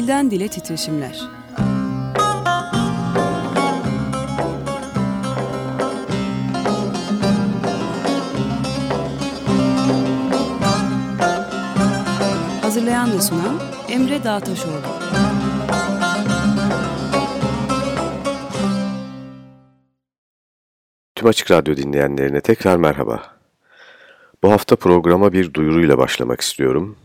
Dilden Dile Titreşimler Hazırlayan ve sunan Emre Dağtaşoğlu Tüm Açık Radyo dinleyenlerine tekrar merhaba. Bu hafta programa bir duyuruyla başlamak istiyorum.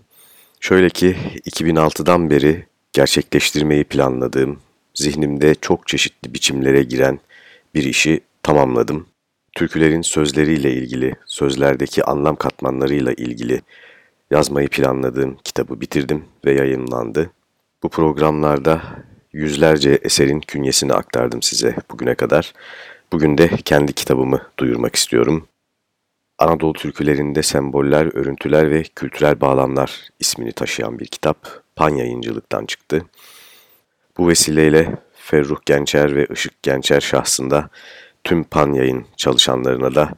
Şöyle ki 2006'dan beri gerçekleştirmeyi planladığım, zihnimde çok çeşitli biçimlere giren bir işi tamamladım. Türkülerin sözleriyle ilgili, sözlerdeki anlam katmanlarıyla ilgili yazmayı planladığım kitabı bitirdim ve yayınlandı. Bu programlarda yüzlerce eserin künyesini aktardım size bugüne kadar. Bugün de kendi kitabımı duyurmak istiyorum. Anadolu türkülerinde semboller, örüntüler ve kültürel bağlamlar ismini taşıyan bir kitap Pan yayıncılıktan çıktı. Bu vesileyle Ferruh Gençer ve Işık Gençer şahsında tüm Pan yayın çalışanlarına da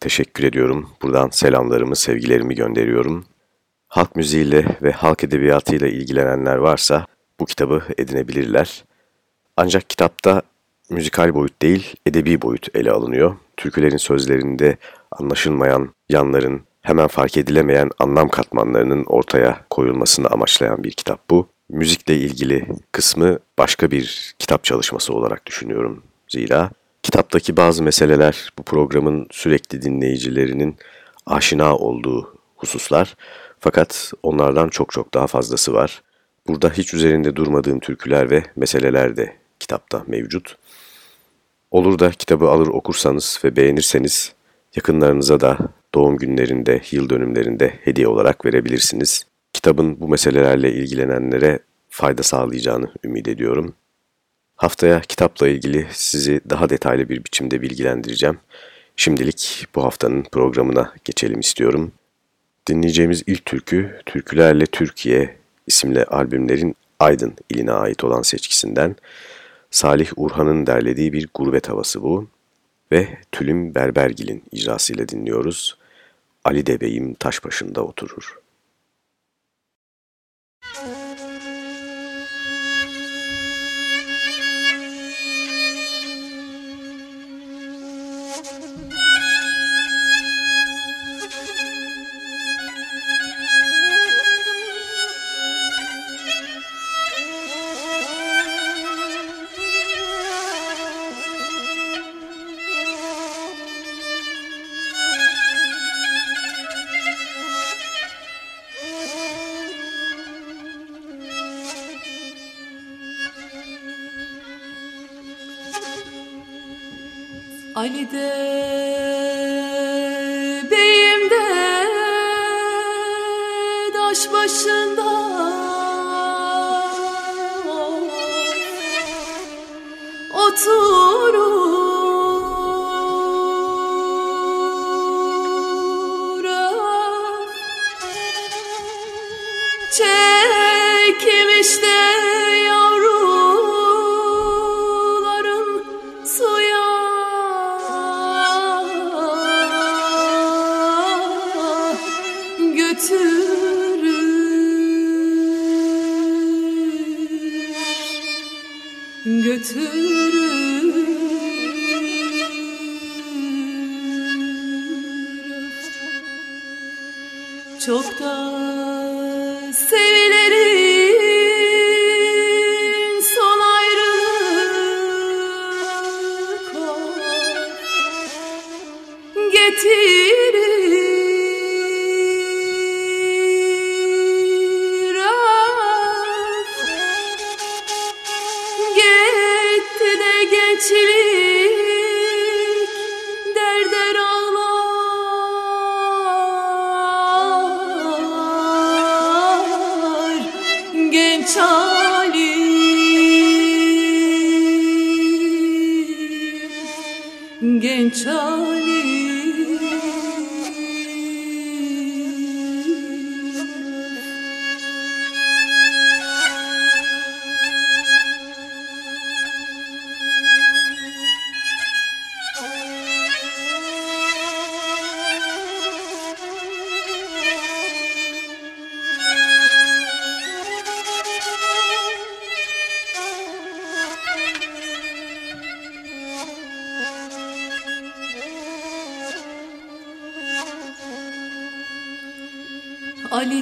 teşekkür ediyorum. Buradan selamlarımı, sevgilerimi gönderiyorum. Halk müziğiyle ve halk edebiyatıyla ilgilenenler varsa bu kitabı edinebilirler. Ancak kitapta müzikal boyut değil, edebi boyut ele alınıyor. Türkülerin sözlerinde anlaşılmayan yanların, hemen fark edilemeyen anlam katmanlarının ortaya koyulmasını amaçlayan bir kitap bu. Müzikle ilgili kısmı başka bir kitap çalışması olarak düşünüyorum. Zira kitaptaki bazı meseleler bu programın sürekli dinleyicilerinin aşina olduğu hususlar fakat onlardan çok çok daha fazlası var. Burada hiç üzerinde durmadığım türküler ve meseleler de kitapta mevcut. Olur da kitabı alır okursanız ve beğenirseniz yakınlarınıza da doğum günlerinde, yıl dönümlerinde hediye olarak verebilirsiniz. Kitabın bu meselelerle ilgilenenlere fayda sağlayacağını ümit ediyorum. Haftaya kitapla ilgili sizi daha detaylı bir biçimde bilgilendireceğim. Şimdilik bu haftanın programına geçelim istiyorum. Dinleyeceğimiz ilk türkü Türkülerle Türkiye isimli albümlerin Aydın iline ait olan seçkisinden Salih Urhan'ın derlediği bir gurbet havası bu ve Tülüm Berbergil'in icrasıyla dinliyoruz. Ali de Bey'im taş başında oturur. Ali Ali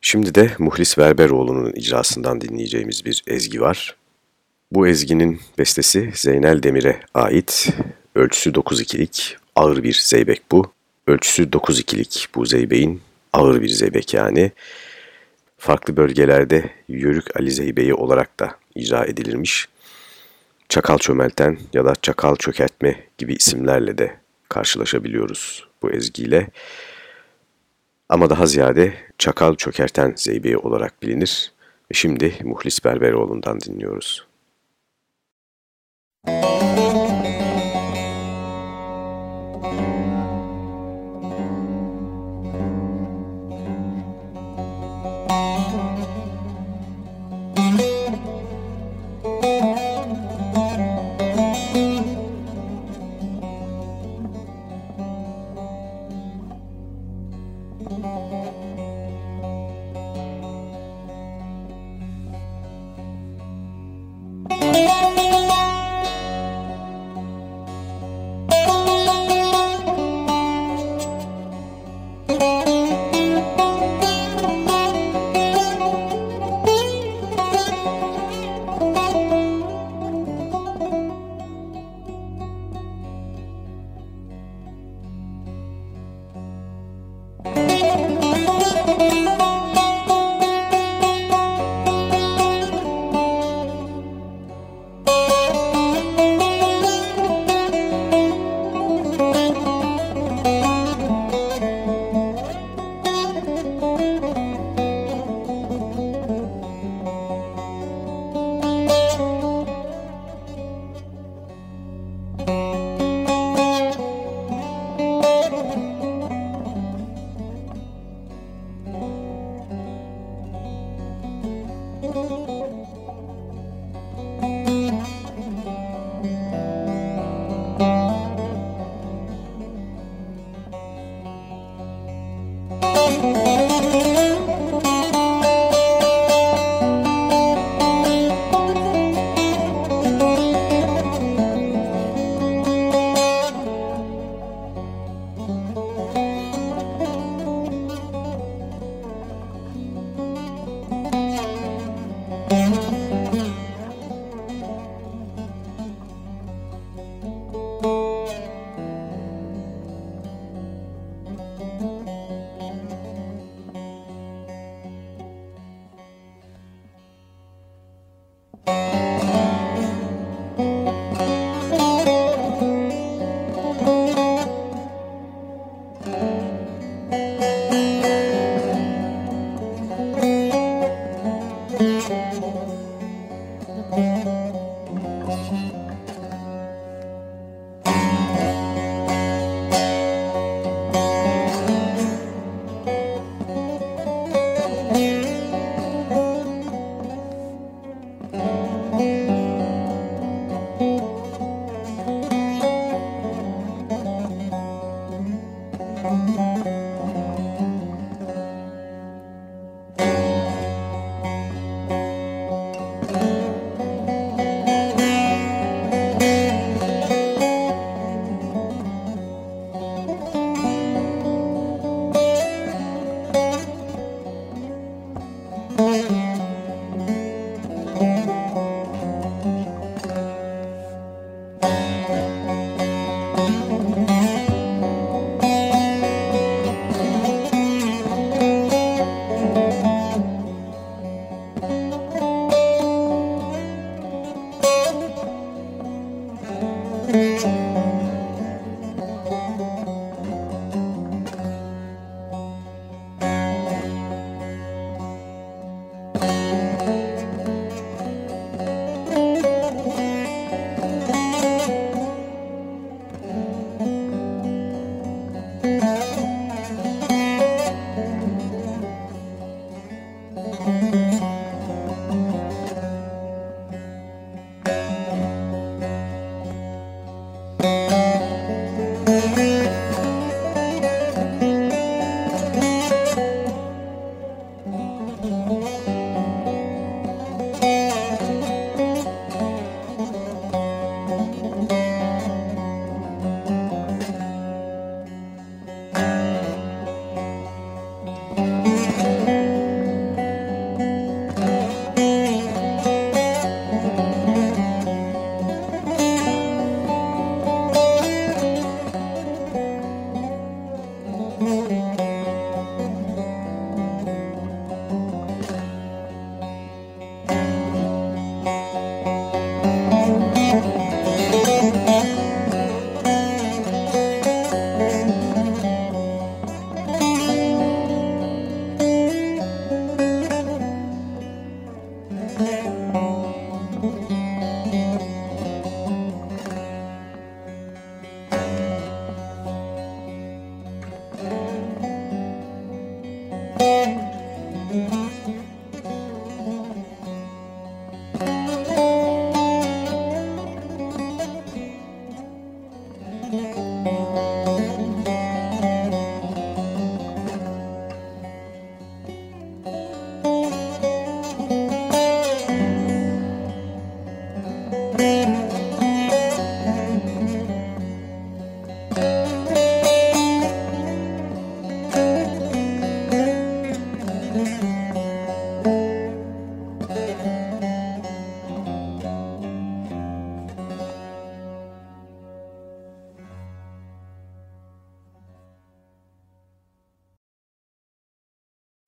Şimdi de Muhlis Verberoğlu'nun icrasından dinleyeceğimiz bir ezgi var. Bu ezginin bestesi Zeynel Demir'e ait. Ölçüsü 9-2'lik ağır bir zeybek bu. Ölçüsü 9-2'lik bu zeybeğin ağır bir zeybek yani. Farklı bölgelerde Yörük Ali Zeybeği olarak da icra edilirmiş. Çakal çömelten ya da çakal çökertme gibi isimlerle de karşılaşabiliyoruz bu ezgiyle. Ama daha ziyade çakal çökerten zeybeği olarak bilinir. Şimdi Muhlis Berberoğlu'ndan dinliyoruz.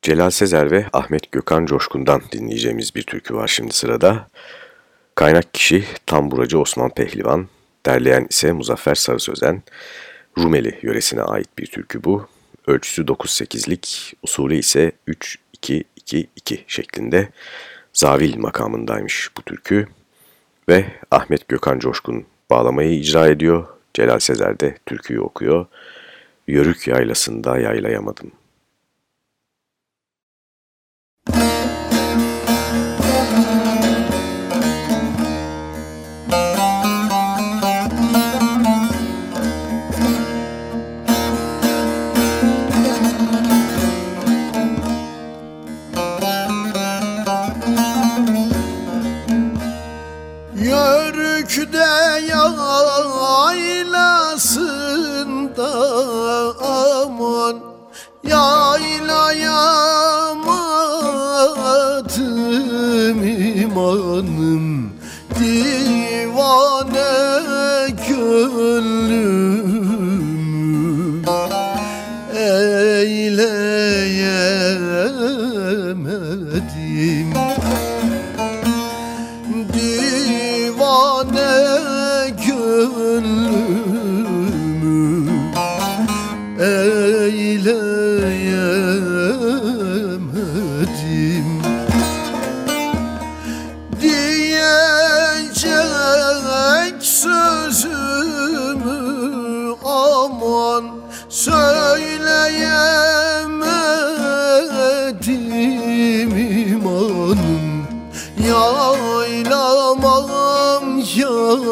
Celal Sezer ve Ahmet Gökhan Coşkun'dan dinleyeceğimiz bir türkü var şimdi sırada. Kaynak kişi Tamburacı Osman Pehlivan, derleyen ise Muzaffer Sarı Sözen. Rumeli yöresine ait bir türkü bu. Ölçüsü 9-8'lik, usulü ise 3-2-2-2 şeklinde zavil makamındaymış bu türkü. Ve Ahmet Gökhan Coşkun bağlamayı icra ediyor. Celal Sezer de türküyü okuyor. Yörük yaylasında yaylayamadım.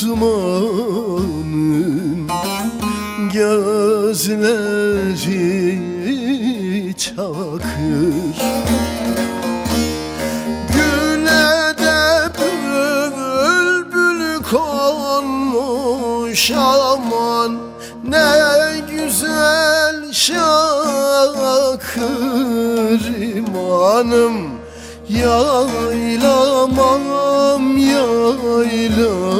Osman'ın gözleri çakır. Güne de bülbül konmuş aman Ne güzel şakır imanım. Yaylamam yaylamam.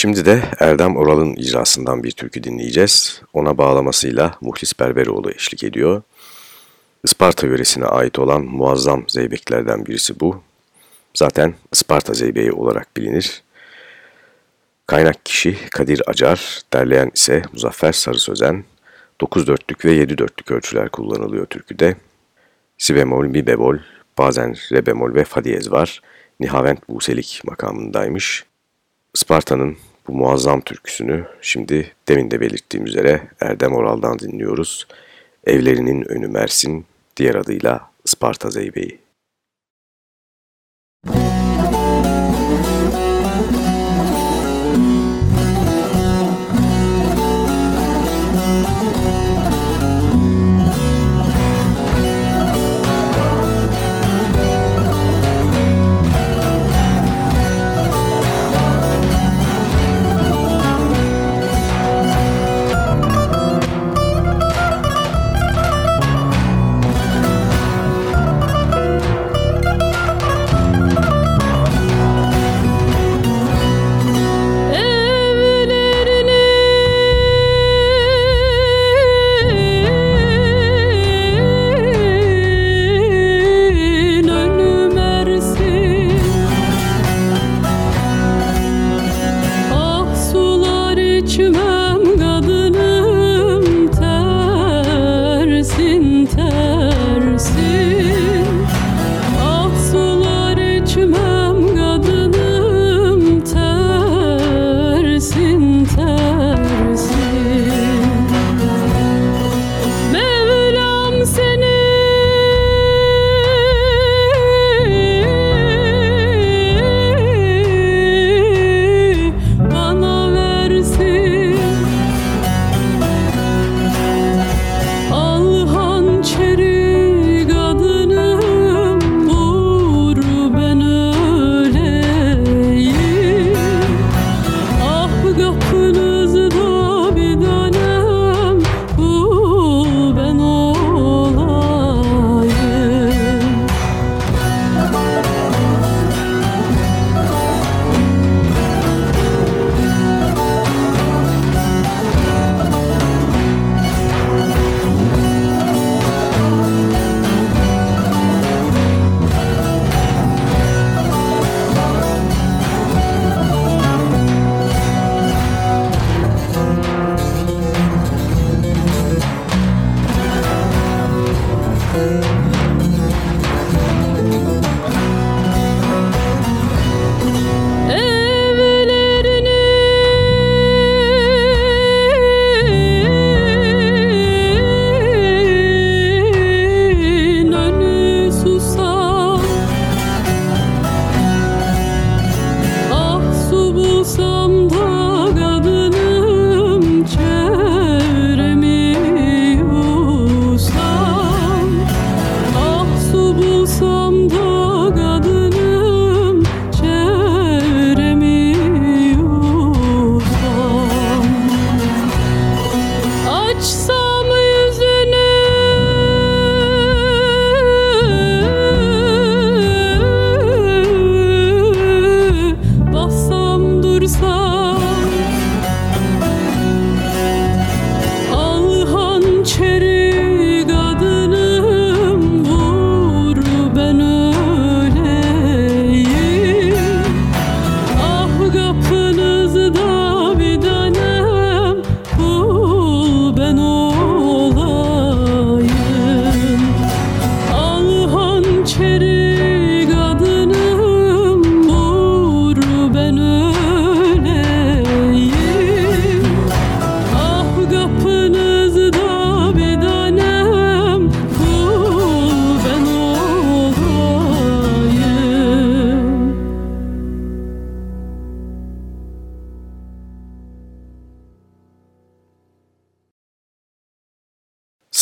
Şimdi de Erdem Oral'ın icrasından bir türkü dinleyeceğiz. Ona bağlamasıyla Muhlis Berberoğlu eşlik ediyor. Isparta yöresine ait olan muazzam zeybeklerden birisi bu. Zaten Isparta zeybeği olarak bilinir. Kaynak kişi Kadir Acar, derleyen ise Muzaffer Sarı Sözen. 9 dörtlük ve 7 dörtlük ölçüler kullanılıyor türküde. Si bemol, mi bemol, bazen re bemol ve fa diyez var. Nihavent Buselik makamındaymış. Sparta'nın bu muazzam türküsünü şimdi demin de belirttiğim üzere Erdem Oral'dan dinliyoruz. Evlerinin önü Mersin, diğer adıyla Sparta Zeybeği.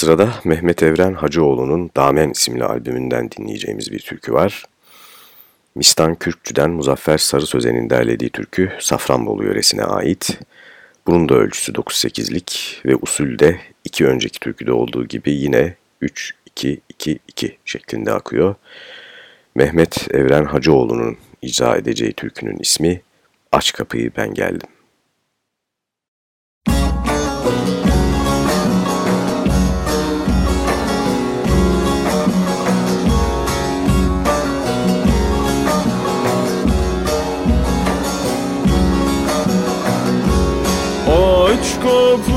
Sırada Mehmet Evren Hacıoğlu'nun Damen isimli albümünden dinleyeceğimiz bir türkü var. Mistan Kürkçü'den Muzaffer Sarı Sözen'in derlediği türkü Safranbolu yöresine ait. Bunun da ölçüsü 9-8'lik ve usulde iki önceki türküde olduğu gibi yine 3-2-2-2 şeklinde akıyor. Mehmet Evren Hacıoğlu'nun icra edeceği türkünün ismi Aç Kapıyı Ben Geldim. Aç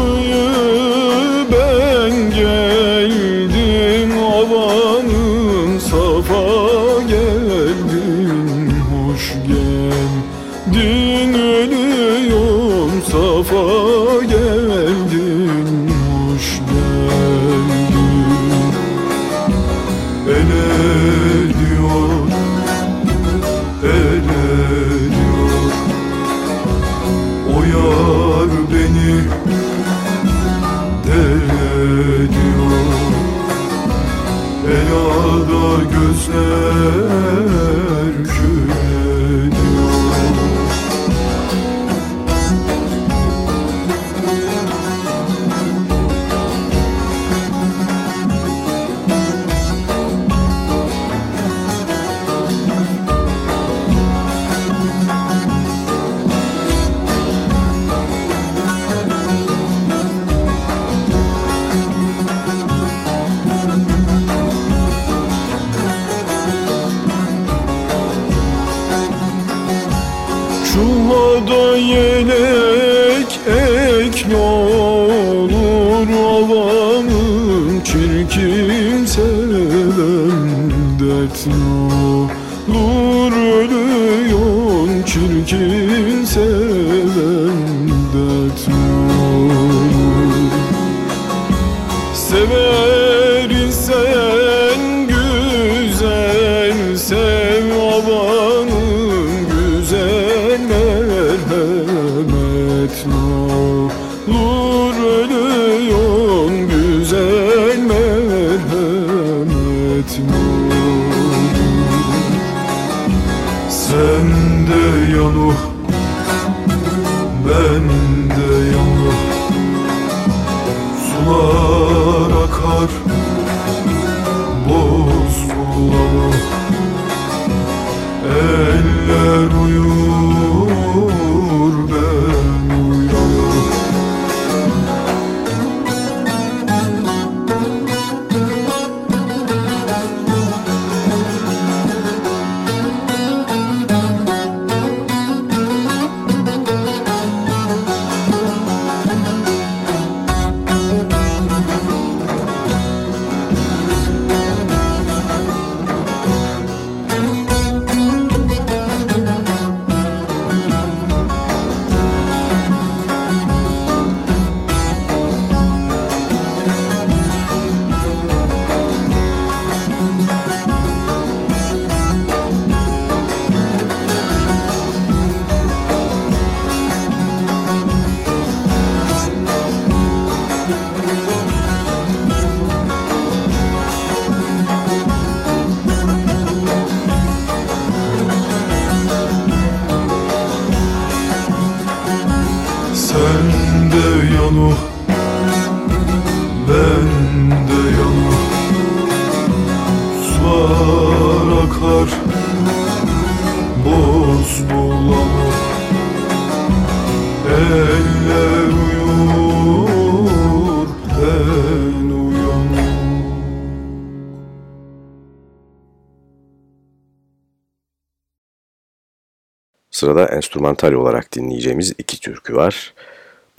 Sırada enstrümantal olarak dinleyeceğimiz iki türkü var.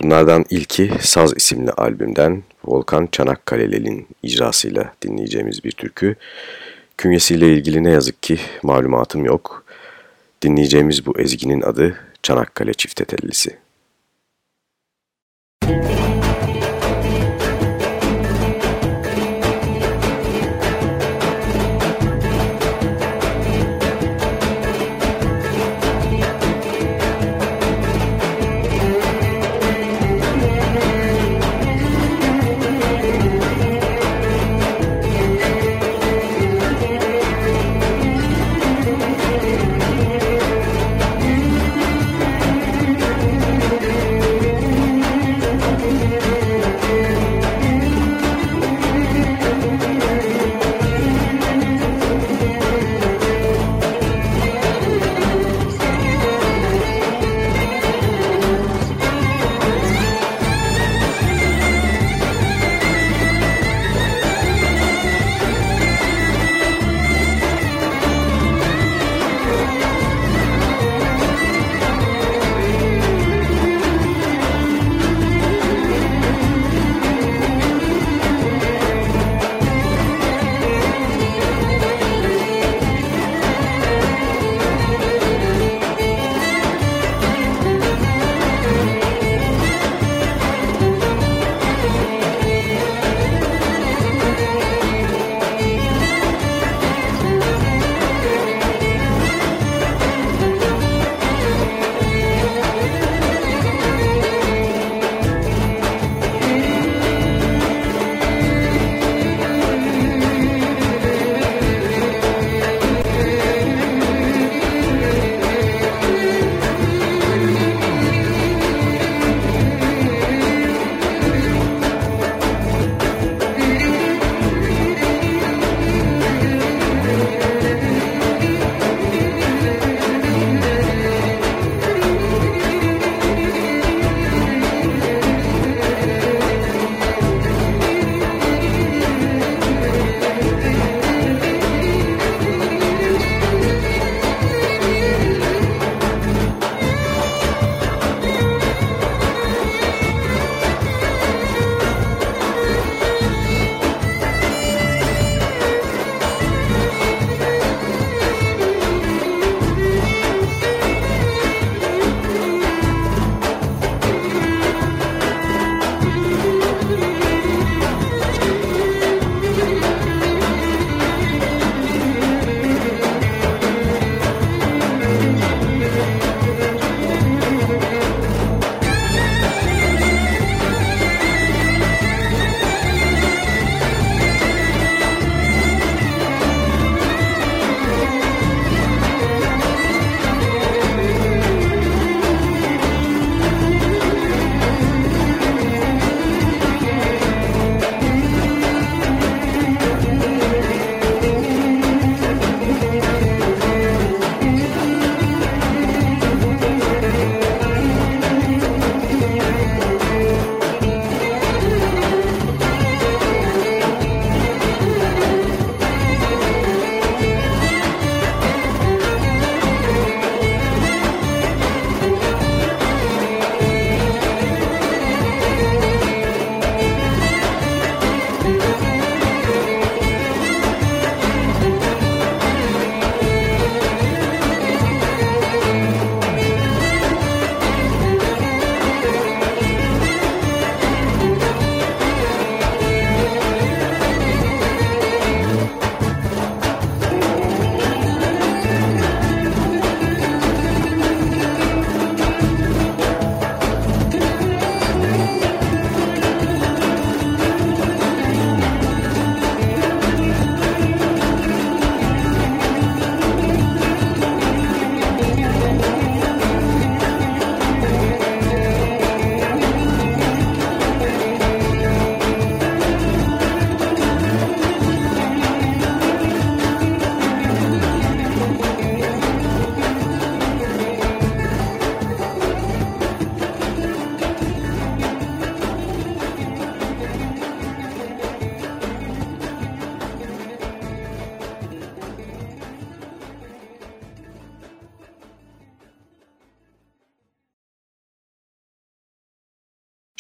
Bunlardan ilki Saz isimli albümden Volkan Çanakkale'nin icrasıyla dinleyeceğimiz bir türkü. Künyesiyle ilgili ne yazık ki malumatım yok. Dinleyeceğimiz bu ezginin adı Çanakkale Çiftetellisi. Müzik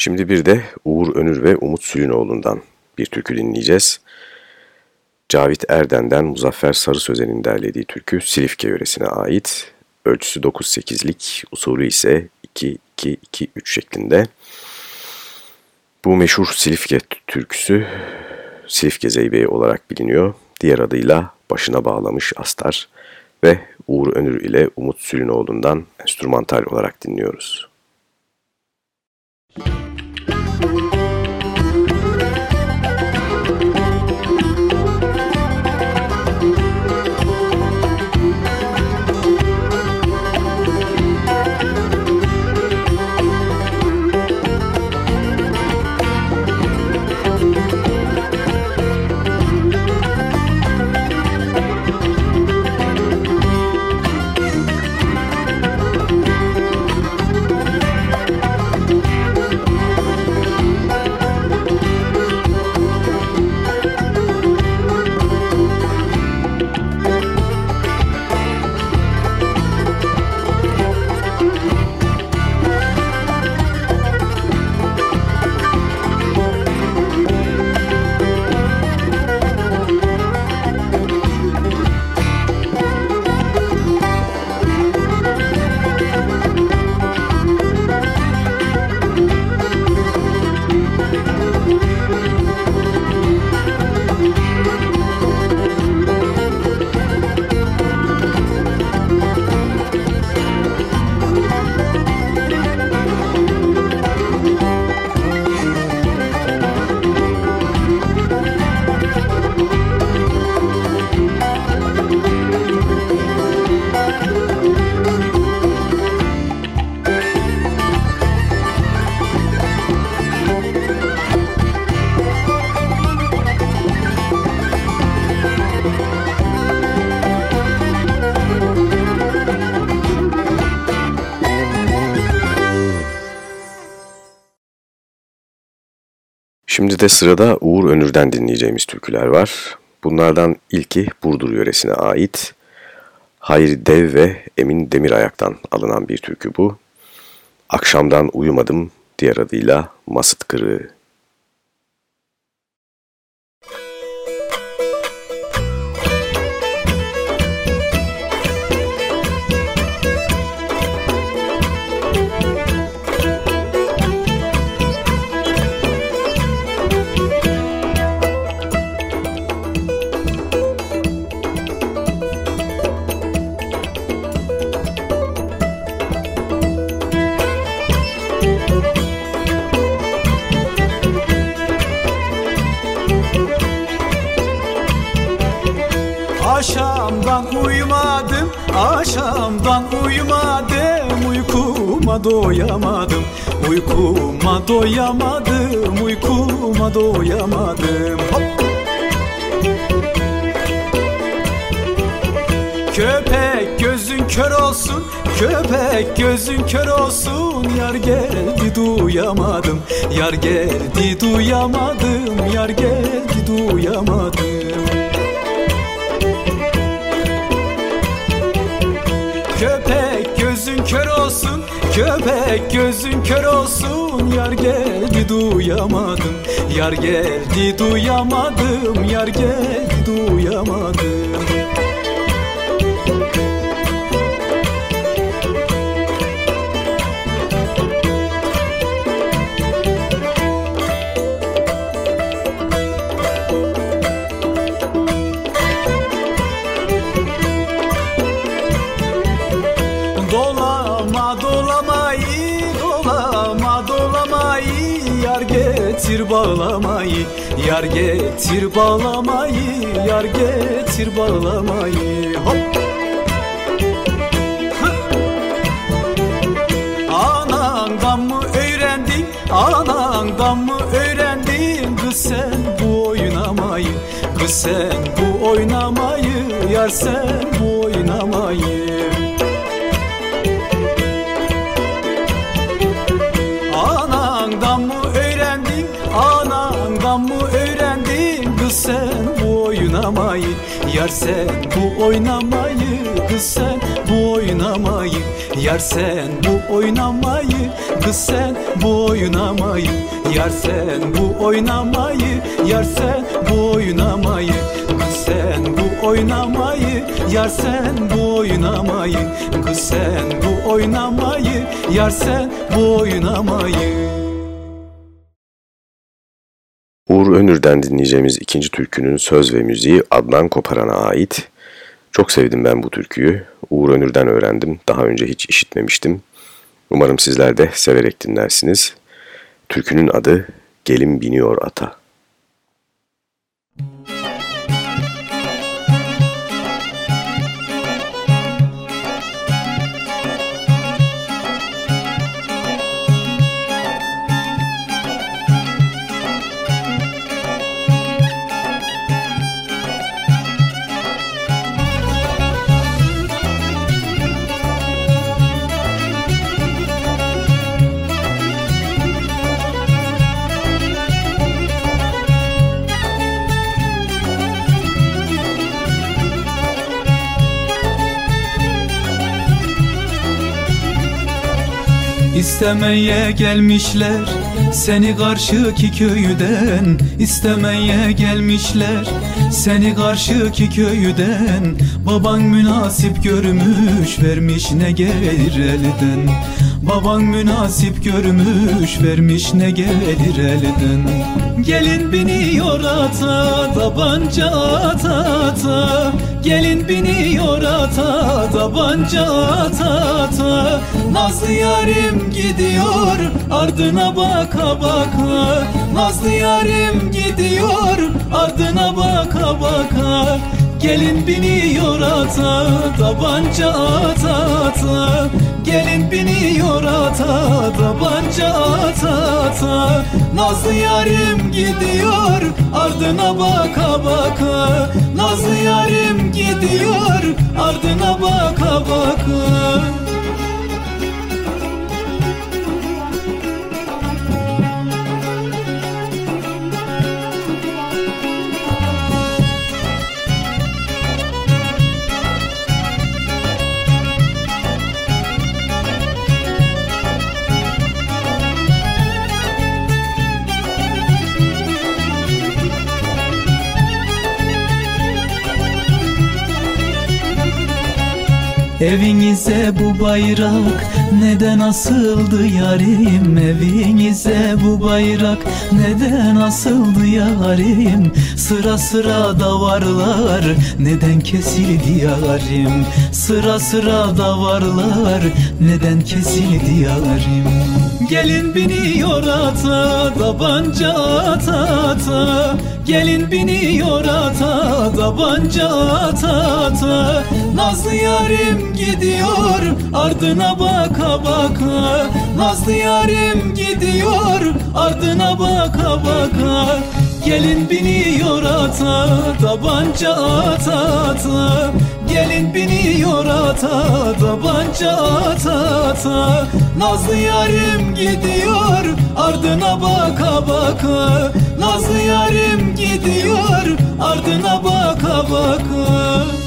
Şimdi bir de Uğur Önür ve Umut Sülünoğlu'ndan bir türkü dinleyeceğiz. Cavit Erden'den Muzaffer Sarı Sözen'in derlediği türkü Silifke yöresine ait. Ölçüsü 9-8'lik, usulü ise 2-2-2-3 şeklinde. Bu meşhur Silifke türküsü Silifke Zeybeği olarak biliniyor. Diğer adıyla Başına Bağlamış Astar ve Uğur Önür ile Umut Sülünoğlu'ndan enstrümantal olarak dinliyoruz. Müzik Şimdi de sırada Uğur Önür'den dinleyeceğimiz türküler var. Bunlardan ilki Burdur yöresine ait. Hayri Dev ve Emin Demirayak'tan alınan bir türkü bu. Akşamdan uyumadım diğer adıyla Masıt Kırığı. Uykuma doyamadım. Uykuma doyamadım uykuma doyamadım. Hop. Köpek gözün kör olsun Köpek gözün kör olsun. Yar geldi duyamadım Yar geldi duyamadım Yar geldi duyamadım. Köpek gözün kör olsun Köpek gözün kör olsun Yar geldi duyamadım. Yar geldi duyamadım Yar geldi duyamadım getir bağlamayı Yar getir bağlamayı Yar getir bağlamayı. Hop! Anandan mı öğrendin? Anandan mı öğrendin? Kız sen bu oynamayı Kız sen bu oynamayı Yar sen bu oynamayı Yar sen bu oynamayı Kız sen bu oynamayı. Yar sen bu oynamayı Kız sen bu oynamayı. Yar sen bu oynamayı Yar sen bu oynamayı. Kız sen bu oynamayı Yar sen bu oynamayı. Kız sen bu oynamayı Yar sen bu oynamayı Uğur Önür'den dinleyeceğimiz ikinci türkünün söz ve müziği Adnan Koparan'a ait. Çok sevdim ben bu türküyü. Uğur Önür'den öğrendim. Daha önce hiç işitmemiştim. Umarım sizler de severek dinlersiniz. Türkünün adı Gelin Biniyor Ata. İstemeye gelmişler. Seni karşıki köyden İstemeye gelmişler. Seni karşıki köyden Baban münasip görmüş vermiş ne gelir elden. Baban münasip görmüş vermiş ne gelir elden. Gelin biniyor ata tabanca ata ata Gelin biniyor ata tabanca ata ata Nazlı yarim gidiyor ardına baka baka. Nazlı yarim gidiyor ardına baka baka. Gelin biniyor ata tabanca ata ata. Gelin biniyor ata tabanca ata ata. Nazlı yarim gidiyor ardına baka baka. Nazlı yarim gidiyor ardına baka baka Evinize bu bayrak neden asıldı yarim? Evinize bu bayrak neden asıldı yarim? Sıra sıra davarlar neden kesildi yarim? Sıra sıra davarlar neden kesildi yarim? Gelin biniyor ata tabanca ata ata. Gelin biniyor ata tabanca ata ata Nazlı yarim gidiyor ardına baka baka. Nazlı yarim gidiyor ardına baka baka. Gelin biniyor ata tabanca ata ata. Gelin biniyor ata tabanca ata ata. Nazlı yarim gidiyor ardına baka baka. Nazlı yarim gidiyor ardına baka baka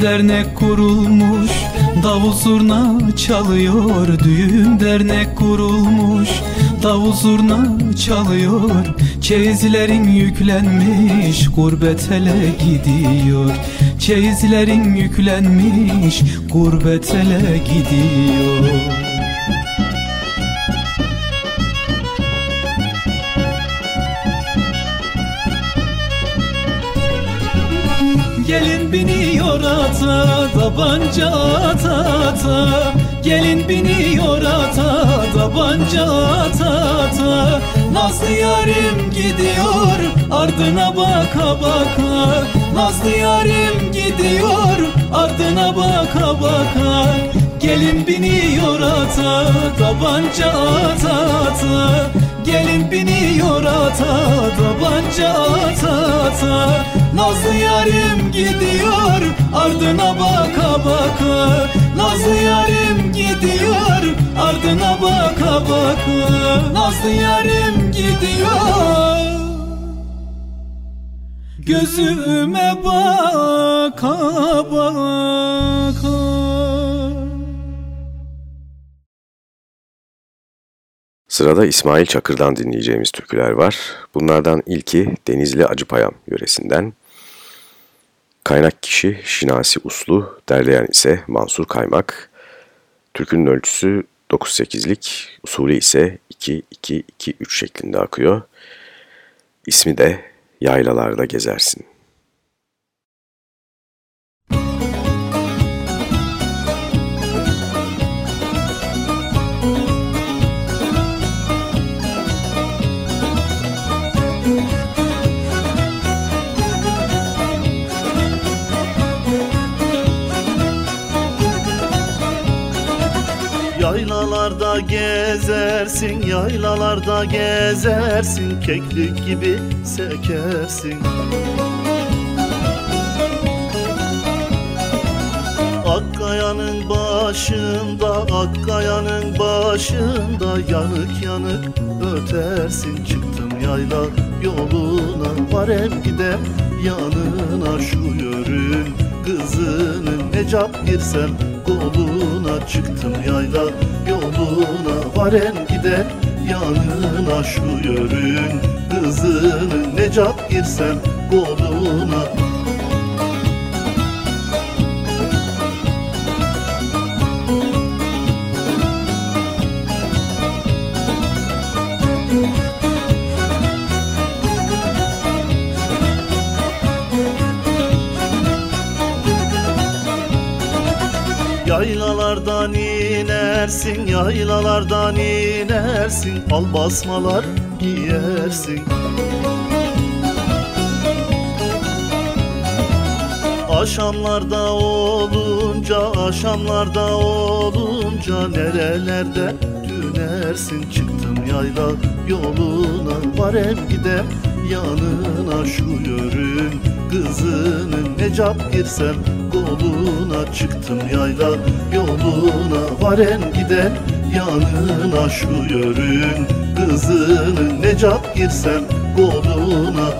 dernek kurulmuş Davul zurna çalıyor. Düğün dernek kurulmuş Davul zurna çalıyor. Çeyizlerin yüklenmiş Gurbet ele gidiyor. Çeyizlerin yüklenmiş Gurbet ele gidiyor Gelin biniyor ata tabanca ata ata. Gelin biniyor ata tabanca ata ata. Nazlı yarim gidiyor ardına baka baka. Nazlı yarim gidiyor ardına baka baka. Gelin biniyor ata tabanca ata ata biniyor ata Tabanca ata ata. Nazlı yarim gidiyor ardına baka baka. Nazlı yarim gidiyor ardına baka baka. Nazlı yarim gidiyor. Gözüme baka baka Sırada İsmail Çakır'dan dinleyeceğimiz türküler var. Bunlardan ilki Denizli Acıpayam yöresinden. Kaynak kişi Şinasi Uslu, derleyen ise Mansur Kaymak. Türkünün ölçüsü 9-8'lik, usulü ise 2-2-2-3 şeklinde akıyor. İsmi de Yaylalarda Gezersin. Yaylalarda gezersin, yaylalarda gezersin Keklik gibi sekersin. Akkaya'nın başında, Akkaya'nın başında Yanık yanık ötersin. Çıktım yayla yoluna Varem gidem yanına. Şu yörün kızının Necap girsem koluna Çıktım yayla yoluna Varem gidem yanına Şu yörün kızının Necap girsem koluna inersin, yaylalardan inersin Al basmalar giyersin. Aşamlarda olunca, aşamlarda olunca Nerelerde dönersin? Çıktım yayla yoluna Varem gidem yanına Şu yörün kızının. Necap girsem koluna Çıktım yayla yoluna Varen giden yanına Şu yörün kızının Necap girsem koluna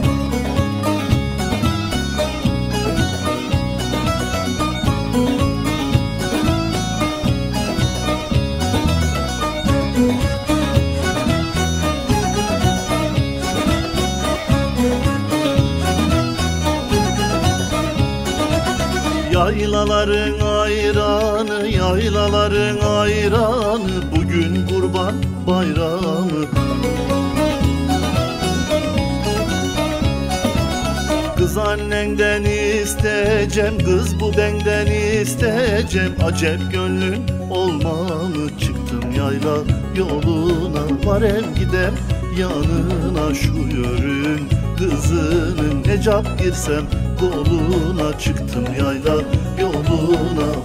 Yaylaların ayranı, yaylaların ayranı Bugün kurban bayramı. Kız annenden isteyeceğim, kız bu benden isteyeceğim. Acep gönlün olmalı çıktım yayla yoluna. Varem gidem yanına şu yörün kızının Necap girsem koluna. Çıktım yayla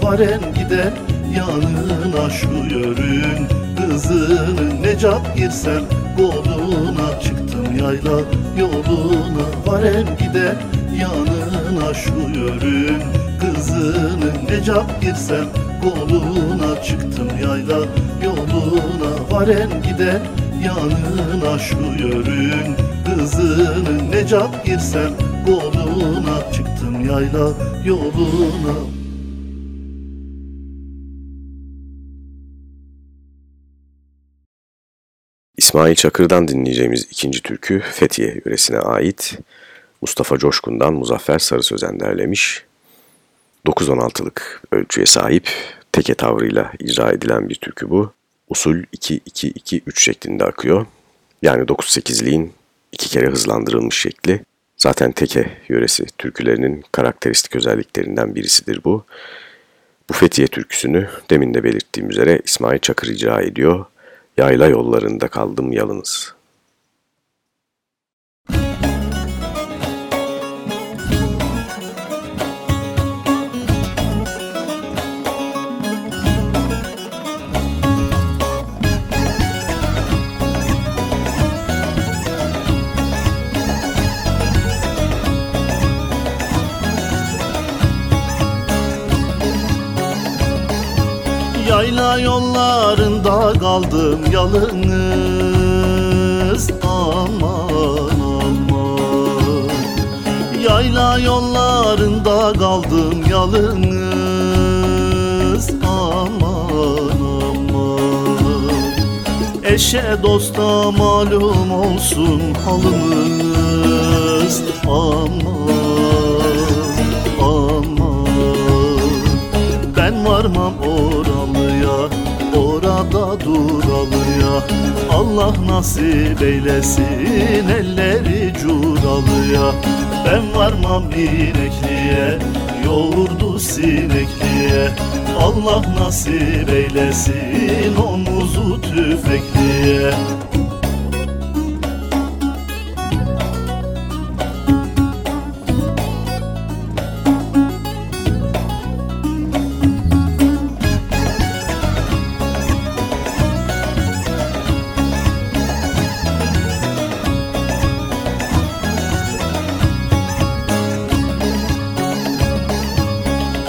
yoluna Varen giden yanına şu yörün kızının Necap girsem koluna çıktım yayla yoluna. Varen giden yanına şu yörün kızının Necap girsem koluna çıktım yayla yoluna. Varen giden yanına şu yörün kızının Necap girsem koluna çıktım yayla yoluna İsmail Çakır'dan dinleyeceğimiz ikinci türkü Fethiye yöresine ait. Mustafa Coşkun'dan Muzaffer Sarı Sözen derlemiş. 9-16'lık ölçüye sahip teke tavrıyla icra edilen bir türkü bu. Usul 2-2-2-3 şeklinde akıyor. Yani 9-8'liğin iki kere hızlandırılmış şekli. Zaten teke yöresi türkülerinin karakteristik özelliklerinden birisidir bu. Bu Fethiye türküsünü demin de belirttiğim üzere İsmail Çakır icra ediyor. Yayla yollarında kaldım yalnız. yayla yol kaldım yalnız Aman aman. Yayla yollarında kaldım yalnız Aman aman. Eşe dosta malum olsun halımız. Aman aman. Ben varmam oralıya Orada duralıya Allah nasip eylesin elleri curalıya Ben varmam inekliye Yoğurdu sinekliye Allah nasip eylesin omuzu tüfekliye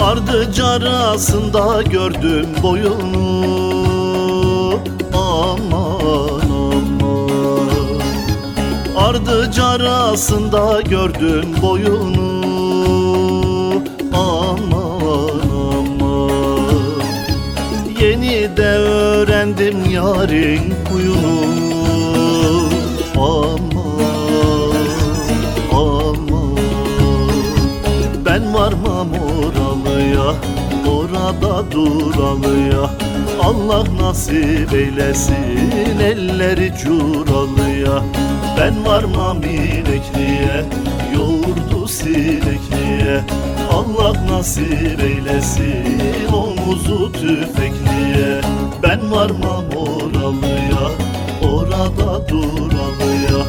Ardı carasında gördüm boyunu. Aman aman. Ardı carasında gördüm boyunu. Aman aman. Yeni de öğrendim yarın Orada duralıya Allah nasip eylesin elleri curalıya Ben varmam inekliye Yoğurdu sinekliye. Allah nasip eylesin omuzu tüfekliye. Ben varmam oralıya Orada duralıya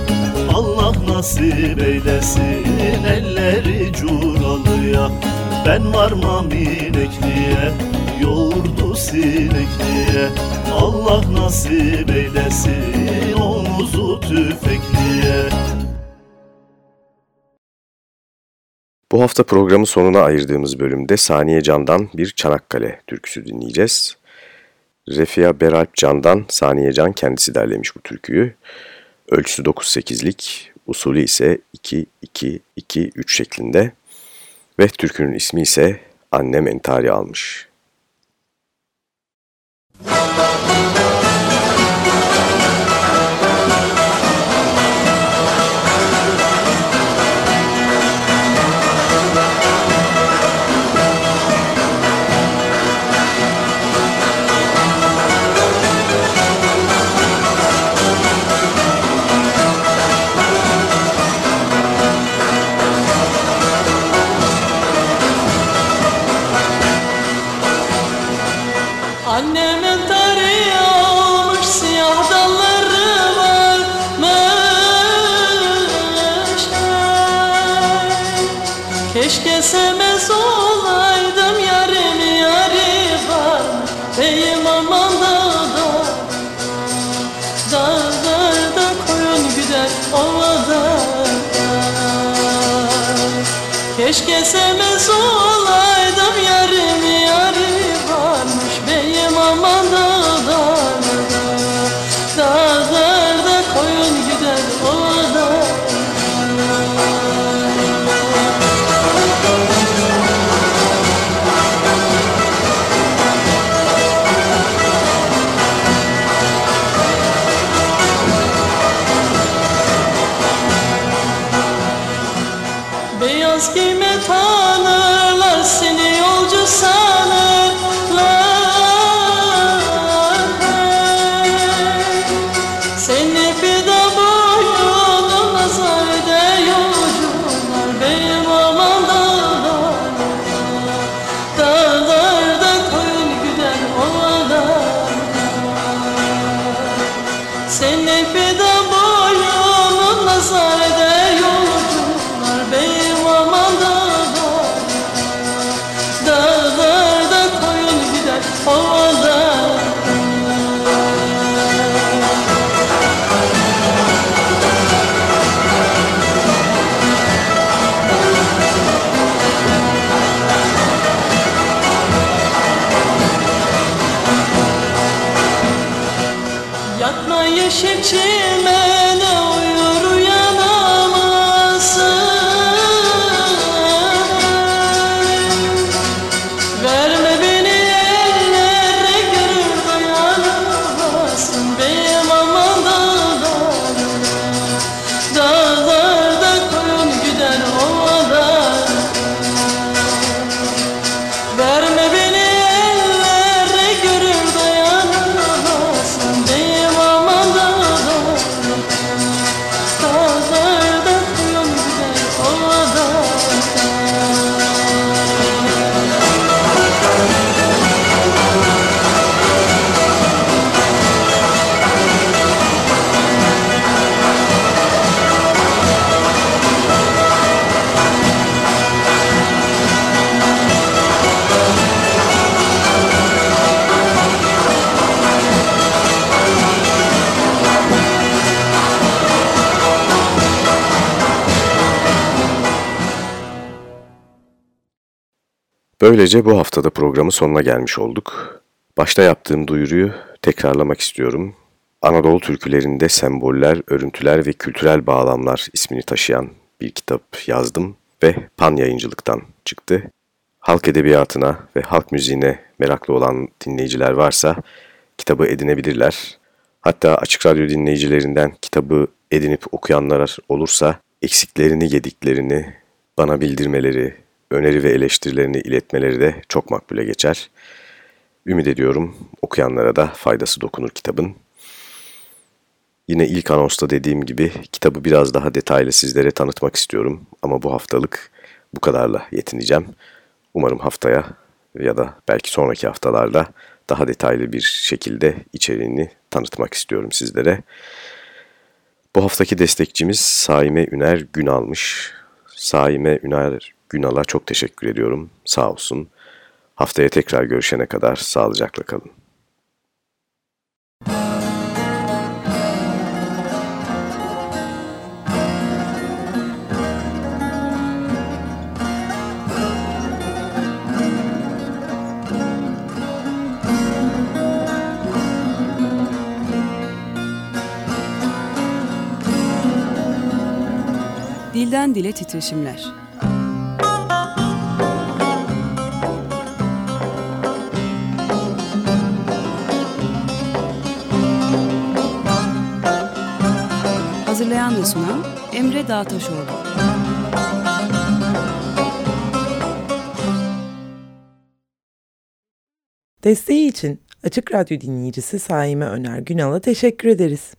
Allah nasip eylesin elleri curalıya Ben varmam inekliye Yoğurdu sinekliye Allah nasip eylesin omuzu tüfekliye Bu hafta programın sonuna ayırdığımız bölümde Saniye Can'dan bir Çanakkale türküsü dinleyeceğiz. Refia Beralp Can'dan Saniye Can kendisi derlemiş bu türküyü. Ölçüsü 9-8'lik, usulü ise 2-2-2-3 şeklinde ve türkünün ismi ise Annem Entari almış. Annemin Böylece bu haftada programın sonuna gelmiş olduk. Başta yaptığım duyuruyu tekrarlamak istiyorum. Anadolu türkülerinde semboller, örüntüler ve kültürel bağlamlar ismini taşıyan bir kitap yazdım ve Pan yayıncılıktan çıktı. Halk edebiyatına ve halk müziğine meraklı olan dinleyiciler varsa kitabı edinebilirler. Hatta Açık Radyo dinleyicilerinden kitabı edinip okuyanlar olursa eksiklerini, yediklerini bana bildirmeleri, öneri ve eleştirilerini iletmeleri de çok makbule geçer. Ümit ediyorum okuyanlara da faydası dokunur kitabın. Yine ilk anonsta dediğim gibi kitabı biraz daha detaylı sizlere tanıtmak istiyorum ama bu haftalık bu kadarla yetineceğim. Umarım haftaya ya da belki sonraki haftalarda daha detaylı bir şekilde içeriğini tanıtmak istiyorum sizlere. Bu haftaki destekçimiz Saime Üner Günal'mış. Saime Üner Günal'a çok teşekkür ediyorum. Sağ olsun. Haftaya tekrar görüşene kadar sağlıcakla kalın. Dilden Dile Titreşimler Hazırlayan ve sunan Emre Dağtaşoğlu Desteği için Açık Radyo dinleyicisi Saime Öner Günal'a teşekkür ederiz.